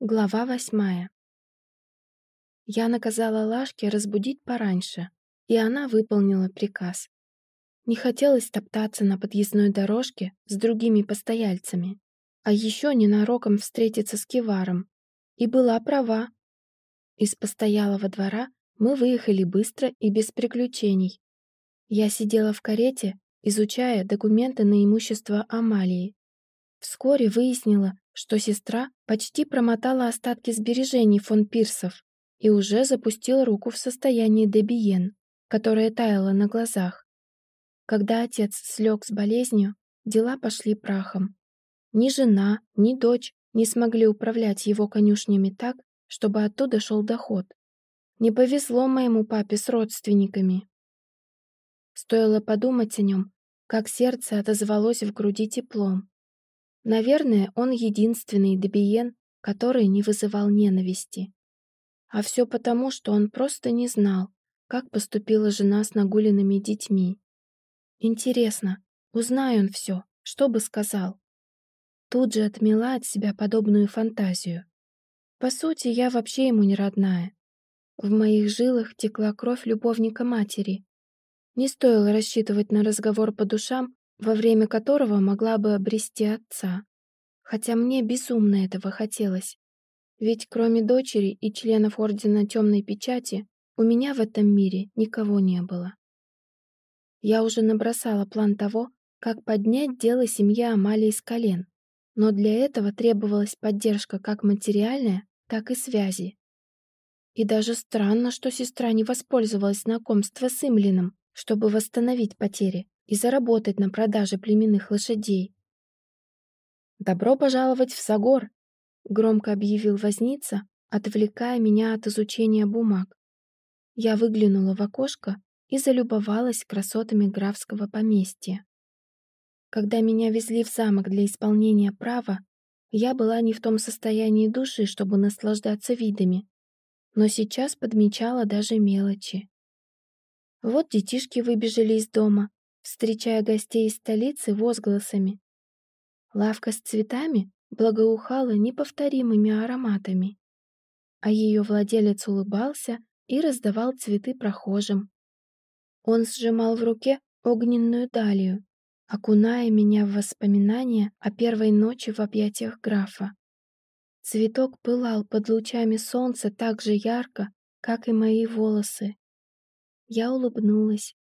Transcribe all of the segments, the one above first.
Глава восьмая. Я наказала Лашке разбудить пораньше, и она выполнила приказ. Не хотелось топтаться на подъездной дорожке с другими постояльцами, а еще ненароком встретиться с Киваром. И была права. Из постоялого двора мы выехали быстро и без приключений. Я сидела в карете, изучая документы на имущество Амалии. Вскоре выяснила, что сестра почти промотала остатки сбережений фон Пирсов и уже запустила руку в состоянии Дебиен, которое таяло на глазах. Когда отец слег с болезнью, дела пошли прахом. Ни жена, ни дочь не смогли управлять его конюшнями так, чтобы оттуда шел доход. Не повезло моему папе с родственниками. Стоило подумать о нем, как сердце отозвалось в груди теплом. Наверное, он единственный Дебиен, который не вызывал ненависти. А все потому, что он просто не знал, как поступила жена с нагуленными детьми. Интересно, узнай он все, что бы сказал. Тут же отмела от себя подобную фантазию. По сути, я вообще ему не родная. В моих жилах текла кровь любовника матери. Не стоило рассчитывать на разговор по душам во время которого могла бы обрести отца. Хотя мне безумно этого хотелось. Ведь кроме дочери и членов Ордена Темной Печати у меня в этом мире никого не было. Я уже набросала план того, как поднять дело семьи Амалии с колен, но для этого требовалась поддержка как материальная, так и связи. И даже странно, что сестра не воспользовалась знакомством с Имлином, чтобы восстановить потери и заработать на продаже племенных лошадей. «Добро пожаловать в Сагор!» — громко объявил возница, отвлекая меня от изучения бумаг. Я выглянула в окошко и залюбовалась красотами графского поместья. Когда меня везли в замок для исполнения права, я была не в том состоянии души, чтобы наслаждаться видами, но сейчас подмечала даже мелочи. Вот детишки выбежали из дома, встречая гостей из столицы возгласами. Лавка с цветами благоухала неповторимыми ароматами, а ее владелец улыбался и раздавал цветы прохожим. Он сжимал в руке огненную далию, окуная меня в воспоминания о первой ночи в объятиях графа. Цветок пылал под лучами солнца так же ярко, как и мои волосы. Я улыбнулась.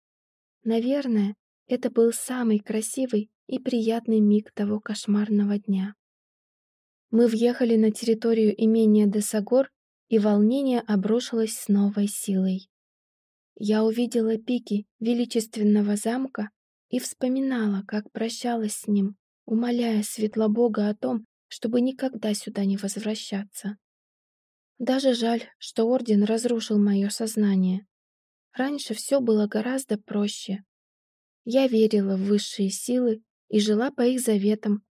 Наверное, это был самый красивый и приятный миг того кошмарного дня. Мы въехали на территорию имения Десагор, и волнение обрушилось с новой силой. Я увидела пики величественного замка и вспоминала, как прощалась с ним, умоляя Светлобога о том, чтобы никогда сюда не возвращаться. Даже жаль, что Орден разрушил мое сознание. Раньше все было гораздо проще. Я верила в высшие силы и жила по их заветам,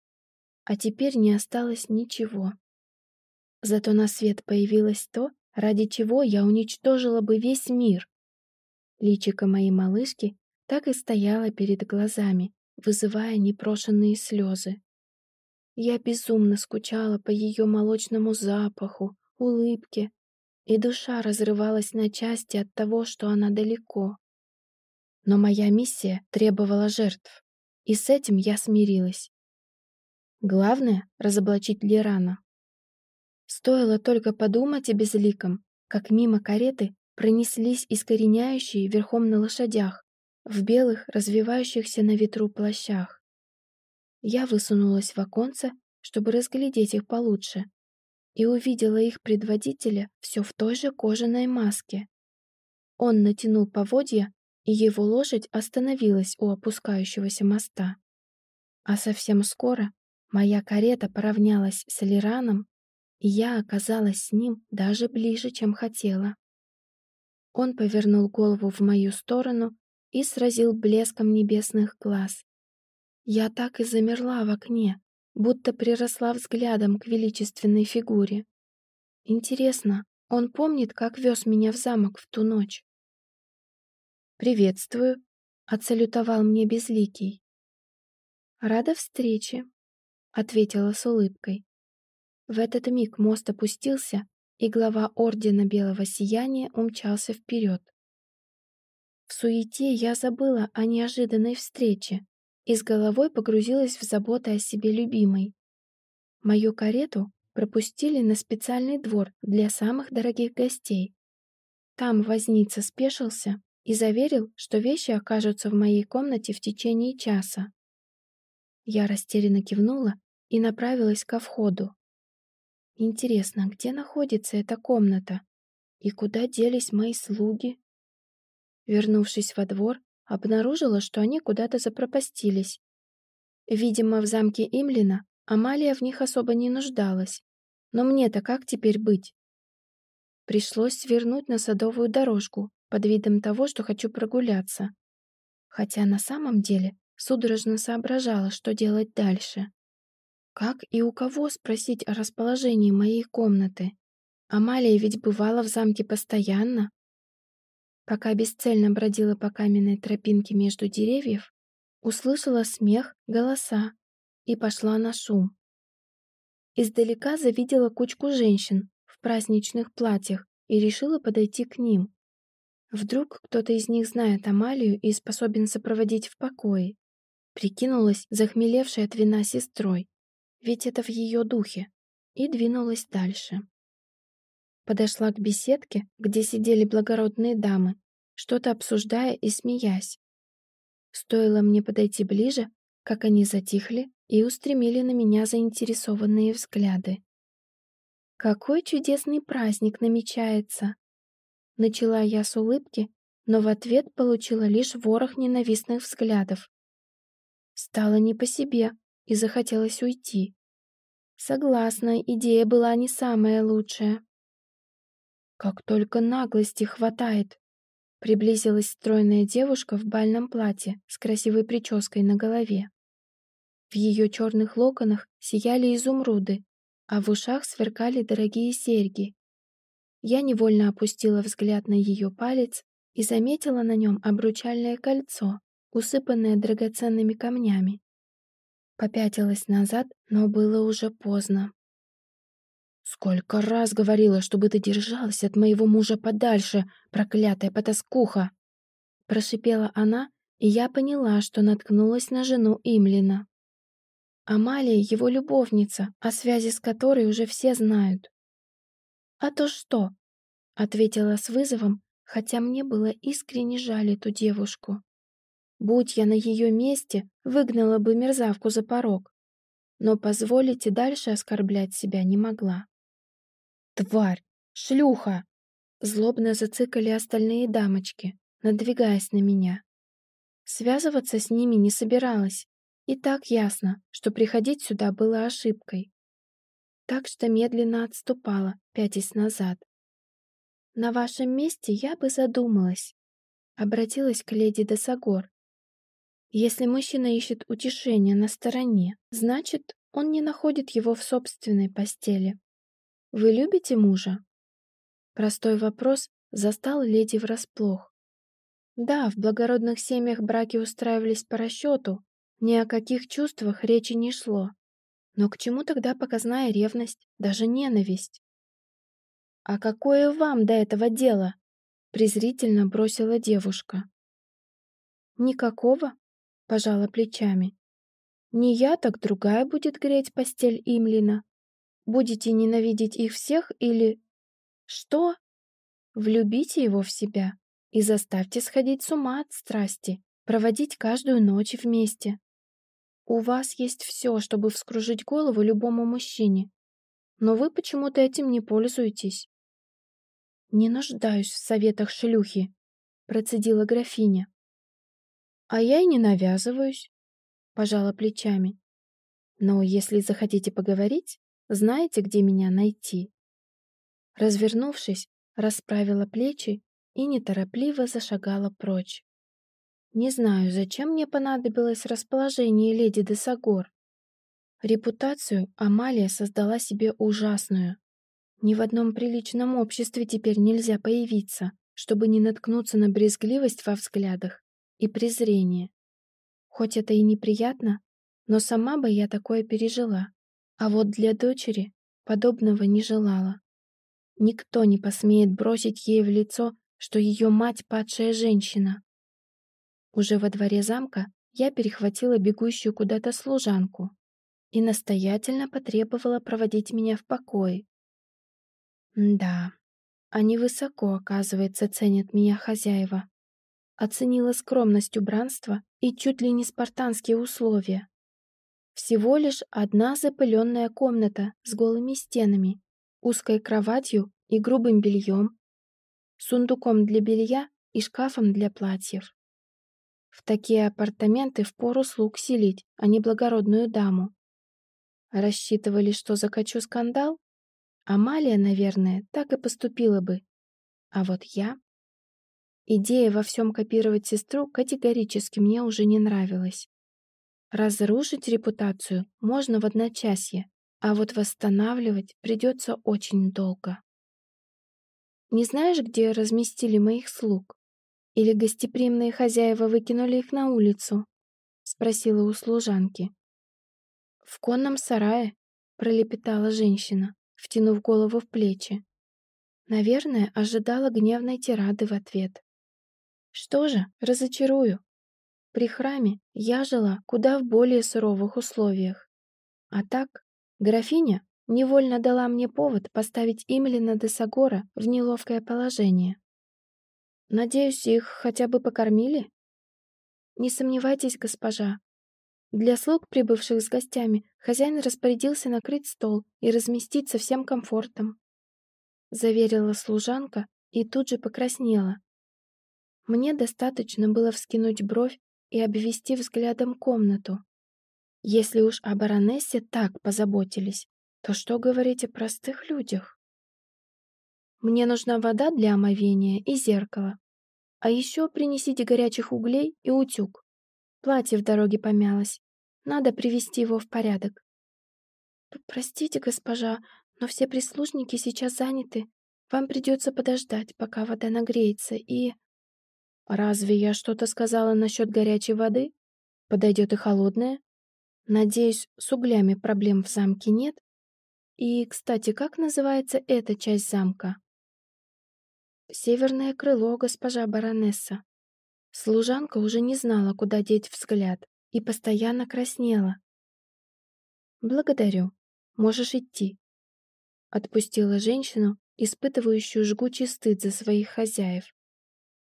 а теперь не осталось ничего. Зато на свет появилось то, ради чего я уничтожила бы весь мир. Личико моей малышки так и стояло перед глазами, вызывая непрошенные слезы. Я безумно скучала по ее молочному запаху, улыбке, и душа разрывалась на части от того, что она далеко. Но моя миссия требовала жертв, и с этим я смирилась. Главное — разоблачить Лирана. Стоило только подумать о безликом, как мимо кареты пронеслись искореняющие верхом на лошадях, в белых, развивающихся на ветру плащах. Я высунулась в оконце, чтобы разглядеть их получше, и увидела их предводителя все в той же кожаной маске. Он натянул поводья и его лошадь остановилась у опускающегося моста. А совсем скоро моя карета поравнялась с Лираном, и я оказалась с ним даже ближе, чем хотела. Он повернул голову в мою сторону и сразил блеском небесных глаз. Я так и замерла в окне, будто приросла взглядом к величественной фигуре. Интересно, он помнит, как вез меня в замок в ту ночь? «Приветствую», — отсалютовал мне Безликий. «Рада встрече», — ответила с улыбкой. В этот миг мост опустился, и глава Ордена Белого Сияния умчался вперед. В суете я забыла о неожиданной встрече и с головой погрузилась в заботы о себе любимой. Мою карету пропустили на специальный двор для самых дорогих гостей. Там возница спешился и заверил, что вещи окажутся в моей комнате в течение часа. Я растерянно кивнула и направилась ко входу. Интересно, где находится эта комната? И куда делись мои слуги? Вернувшись во двор, обнаружила, что они куда-то запропастились. Видимо, в замке Имлина Амалия в них особо не нуждалась. Но мне-то как теперь быть? Пришлось свернуть на садовую дорожку под видом того, что хочу прогуляться. Хотя на самом деле судорожно соображала, что делать дальше. Как и у кого спросить о расположении моей комнаты? Амалия ведь бывала в замке постоянно. Пока бесцельно бродила по каменной тропинке между деревьев, услышала смех, голоса и пошла на шум. Издалека завидела кучку женщин в праздничных платьях и решила подойти к ним. Вдруг кто-то из них знает Амалию и способен сопроводить в покое. Прикинулась захмелевшей от вина сестрой, ведь это в ее духе, и двинулась дальше. Подошла к беседке, где сидели благородные дамы, что-то обсуждая и смеясь. Стоило мне подойти ближе, как они затихли и устремили на меня заинтересованные взгляды. «Какой чудесный праздник намечается!» Начала я с улыбки, но в ответ получила лишь ворох ненавистных взглядов. Стало не по себе и захотелось уйти. Согласна, идея была не самая лучшая. Как только наглости хватает. Приблизилась стройная девушка в бальном платье с красивой прической на голове. В ее черных локонах сияли изумруды, а в ушах сверкали дорогие серьги. Я невольно опустила взгляд на ее палец и заметила на нем обручальное кольцо, усыпанное драгоценными камнями. Попятилась назад, но было уже поздно. «Сколько раз говорила, чтобы ты держалась от моего мужа подальше, проклятая потаскуха!» Прошипела она, и я поняла, что наткнулась на жену Имлина. Амалия — его любовница, о связи с которой уже все знают. «А то что?» — ответила с вызовом, хотя мне было искренне жаль эту девушку. Будь я на ее месте, выгнала бы мерзавку за порог. Но позволить и дальше оскорблять себя не могла. «Тварь! Шлюха!» Злобно зацикали остальные дамочки, надвигаясь на меня. Связываться с ними не собиралась, и так ясно, что приходить сюда было ошибкой. Так что медленно отступала, пятясь назад. «На вашем месте я бы задумалась», — обратилась к леди Десагор. «Если мужчина ищет утешения на стороне, значит, он не находит его в собственной постели. Вы любите мужа?» Простой вопрос застал леди врасплох. Да, в благородных семьях браки устраивались по расчету, ни о каких чувствах речи не шло. Но к чему тогда показная ревность, даже ненависть? «А какое вам до этого дело?» презрительно бросила девушка. «Никакого», — пожала плечами. «Не я, так другая будет греть постель Имлина. Будете ненавидеть их всех или...» «Что?» «Влюбите его в себя и заставьте сходить с ума от страсти, проводить каждую ночь вместе. У вас есть все, чтобы вскружить голову любому мужчине, но вы почему-то этим не пользуетесь. «Не нуждаюсь в советах шлюхи», — процедила графиня. «А я и не навязываюсь», — пожала плечами. «Но если захотите поговорить, знаете, где меня найти». Развернувшись, расправила плечи и неторопливо зашагала прочь. Не знаю, зачем мне понадобилось расположение леди де Сагор. Репутацию Амалия создала себе ужасную. Ни в одном приличном обществе теперь нельзя появиться, чтобы не наткнуться на брезгливость во взглядах и презрение. Хоть это и неприятно, но сама бы я такое пережила. А вот для дочери подобного не желала. Никто не посмеет бросить ей в лицо, что ее мать падшая женщина. Уже во дворе замка я перехватила бегущую куда-то служанку и настоятельно потребовала проводить меня в покое. Да, они высоко, оказывается, ценят меня хозяева. Оценила скромность убранства и чуть ли не спартанские условия. Всего лишь одна запыленная комната с голыми стенами, узкой кроватью и грубым бельем, сундуком для белья и шкафом для платьев. В такие апартаменты впору слуг селить, а не благородную даму. Рассчитывали, что закачу скандал? Амалия, наверное, так и поступила бы. А вот я... Идея во всем копировать сестру категорически мне уже не нравилась. Разрушить репутацию можно в одночасье, а вот восстанавливать придется очень долго. Не знаешь, где разместили моих слуг? Или гостеприимные хозяева выкинули их на улицу? Спросила у служанки. В конном сарае, пролепетала женщина, втянув голову в плечи. Наверное, ожидала гневной тирады в ответ. Что же, разочарую. При храме я жила куда в более суровых условиях. А так, графиня невольно дала мне повод поставить Имлина де Сагора в неловкое положение. Надеюсь, их хотя бы покормили? Не сомневайтесь, госпожа. Для слуг, прибывших с гостями, хозяин распорядился накрыть стол и разместить со всем комфортом. Заверила служанка и тут же покраснела. Мне достаточно было вскинуть бровь и обвести взглядом комнату. Если уж о баронессе так позаботились, то что говорить о простых людях? Мне нужна вода для омовения и зеркало. А еще принесите горячих углей и утюг. Платье в дороге помялось. Надо привести его в порядок. Простите, госпожа, но все прислужники сейчас заняты. Вам придется подождать, пока вода нагреется, и... Разве я что-то сказала насчет горячей воды? Подойдет и холодная? Надеюсь, с углями проблем в замке нет? И, кстати, как называется эта часть замка? Северное крыло, госпожа баронесса. Служанка уже не знала, куда деть взгляд, и постоянно краснела. «Благодарю. Можешь идти», — отпустила женщину, испытывающую жгучий стыд за своих хозяев.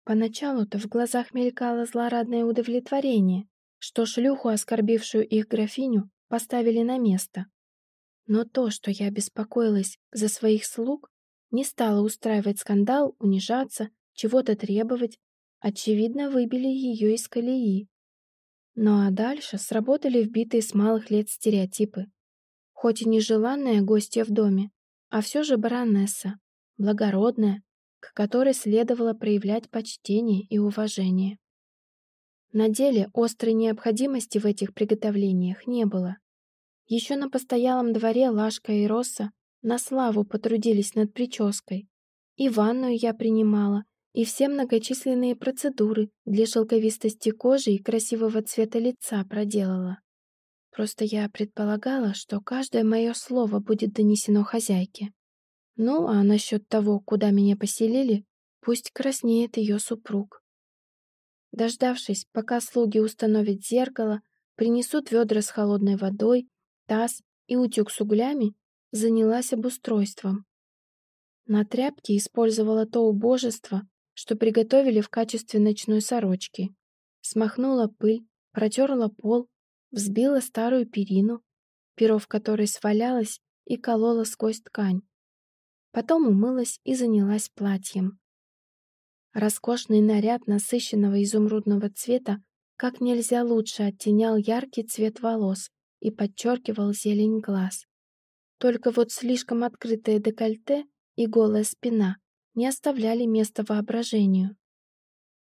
Поначалу-то в глазах мелькало злорадное удовлетворение, что шлюху, оскорбившую их графиню, поставили на место. Но то, что я беспокоилась за своих слуг, не стала устраивать скандал, унижаться, чего-то требовать, очевидно, выбили ее из колеи. Ну а дальше сработали вбитые с малых лет стереотипы. Хоть и нежеланная гостья в доме, а все же баронесса, благородная, к которой следовало проявлять почтение и уважение. На деле острой необходимости в этих приготовлениях не было. Еще на постоялом дворе Лашка и Росса на славу потрудились над прической. И ванную я принимала, и все многочисленные процедуры для шелковистости кожи и красивого цвета лица проделала. Просто я предполагала, что каждое мое слово будет донесено хозяйке. Ну, а насчет того, куда меня поселили, пусть краснеет ее супруг. Дождавшись, пока слуги установят зеркало, принесут ведра с холодной водой таз и утюг с углями, занялась обустройством. На тряпке использовала то убожество, что приготовили в качестве ночной сорочки. Смахнула пыль, протерла пол, взбила старую перину, перо в которой свалялось и колола сквозь ткань. Потом умылась и занялась платьем. Роскошный наряд насыщенного изумрудного цвета как нельзя лучше оттенял яркий цвет волос, и подчеркивал зелень глаз. Только вот слишком открытое декольте и голая спина не оставляли места воображению.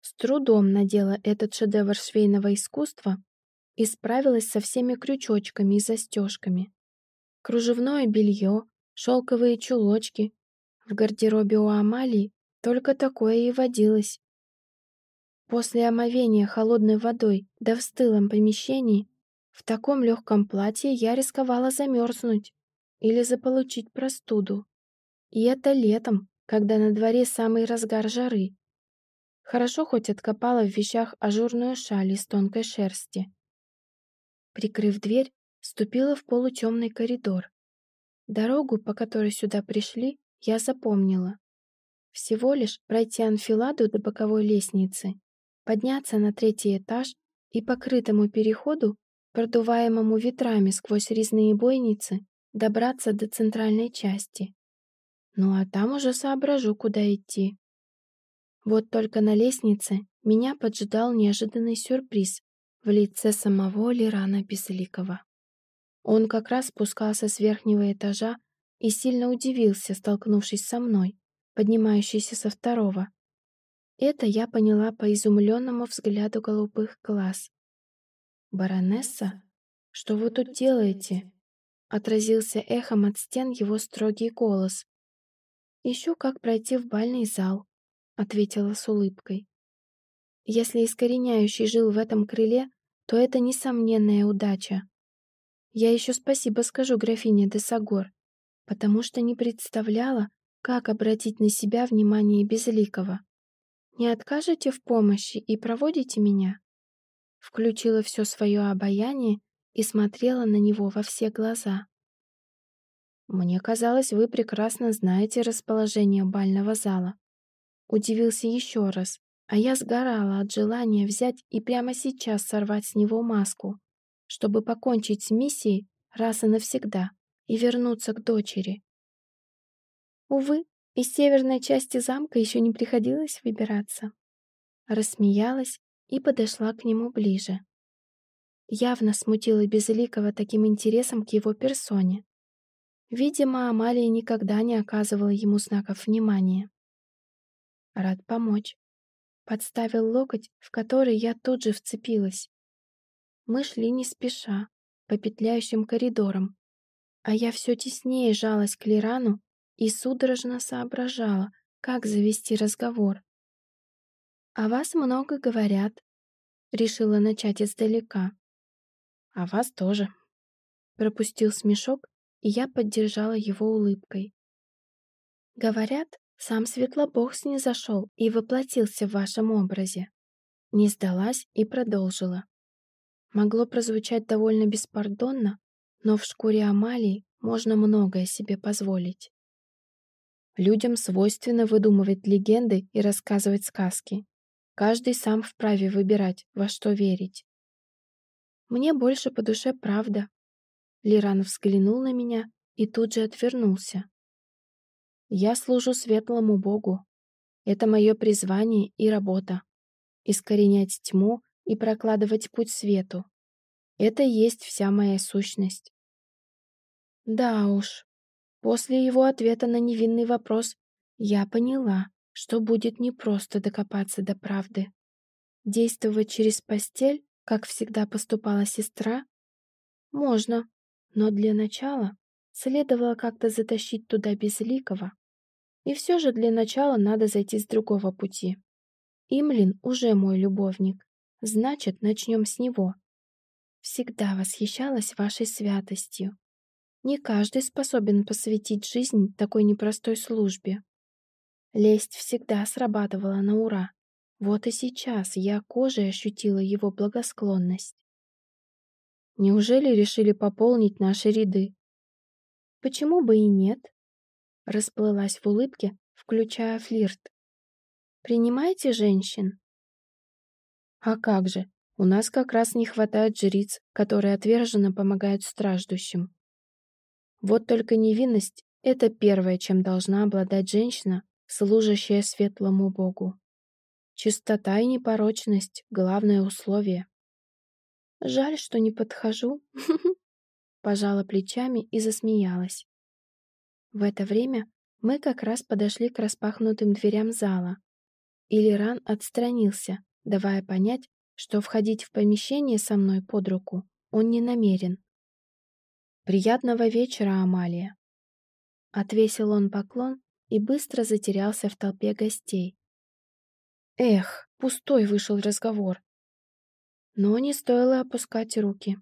С трудом надела этот шедевр швейного искусства и справилась со всеми крючочками и застежками. Кружевное белье, шелковые чулочки. В гардеробе у Амалии только такое и водилось. После омовения холодной водой да в стылом помещении в таком легком платье я рисковала замерзнуть. Или заполучить простуду. И это летом, когда на дворе самый разгар жары. Хорошо хоть откопала в вещах ажурную шаль из тонкой шерсти. Прикрыв дверь, ступила в полутемный коридор. Дорогу, по которой сюда пришли, я запомнила. Всего лишь пройти анфиладу до боковой лестницы, подняться на третий этаж и покрытому переходу, продуваемому ветрами сквозь резные бойницы, добраться до центральной части. Ну а там уже соображу, куда идти. Вот только на лестнице меня поджидал неожиданный сюрприз в лице самого Лирана Безликова. Он как раз спускался с верхнего этажа и сильно удивился, столкнувшись со мной, поднимающейся со второго. Это я поняла по изумленному взгляду голубых глаз. «Баронесса, что вы тут делаете?» Отразился эхом от стен его строгий голос. «Ищу, как пройти в бальный зал», — ответила с улыбкой. «Если искореняющий жил в этом крыле, то это несомненная удача. Я еще спасибо скажу графине де Сагор, потому что не представляла, как обратить на себя внимание Безликого. Не откажете в помощи и проводите меня?» Включила все свое обаяние и смотрела на него во все глаза. «Мне казалось, вы прекрасно знаете расположение бального зала». Удивился еще раз, а я сгорала от желания взять и прямо сейчас сорвать с него маску чтобы покончить с миссией раз и навсегда и вернуться к дочери. Увы, из северной части замка еще не приходилось выбираться. Рассмеялась и подошла к нему ближе. Явно смутила Безликого таким интересом к его персоне. Видимо, Амалия никогда не оказывала ему знаков внимания. Рад помочь. Подставил локоть, в который я тут же вцепилась. Мы шли не спеша, по петляющим коридорам, а я все теснее жалась к Лирану и судорожно соображала, как завести разговор. «О вас много говорят», — решила начать издалека. «О вас тоже», — пропустил смешок, и я поддержала его улыбкой. «Говорят, сам Светлобог снизошел и воплотился в вашем образе». Не сдалась и продолжила. Могло прозвучать довольно беспардонно, но в шкуре Амалии можно многое себе позволить. Людям свойственно выдумывать легенды и рассказывать сказки. Каждый сам вправе выбирать, во что верить. Мне больше по душе правда. Лиран взглянул на меня и тут же отвернулся. Я служу светлому Богу. Это мое призвание и работа. Искоренять тьму и прокладывать путь свету. Это есть вся моя сущность. Да уж, после его ответа на невинный вопрос я поняла, что будет непросто докопаться до правды. Действовать через постель, как всегда поступала сестра, можно, но для начала следовало как-то затащить туда Безликого. И все же для начала надо зайти с другого пути. Имлин уже мой любовник. Значит, начнем с него. Всегда восхищалась вашей святостью. Не каждый способен посвятить жизнь такой непростой службе. Лесть всегда срабатывала на ура. Вот и сейчас я кожей ощутила его благосклонность. Неужели решили пополнить наши ряды? Почему бы и нет? Расплылась в улыбке, включая флирт. Принимайте женщин. А как же? У нас как раз не хватает жриц, которые отверженно помогают страждущим. Вот только невинность — это первое, чем должна обладать женщина, служащая светлому Богу. Чистота и непорочность — главное условие. Жаль, что не подхожу. Пожала плечами и засмеялась. В это время мы как раз подошли к распахнутым дверям зала. Илиран отстранился, давая понять, что входить в помещение со мной под руку он не намерен. «Приятного вечера, Амалия!» Отвесил он поклон и быстро затерялся в толпе гостей. Эх, пустой вышел разговор. Но не стоило опускать руки.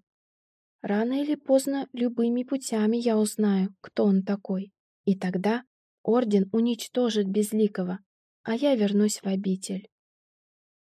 Рано или поздно любыми путями я узнаю, кто он такой. И тогда Орден уничтожит Безликого, а я вернусь в обитель.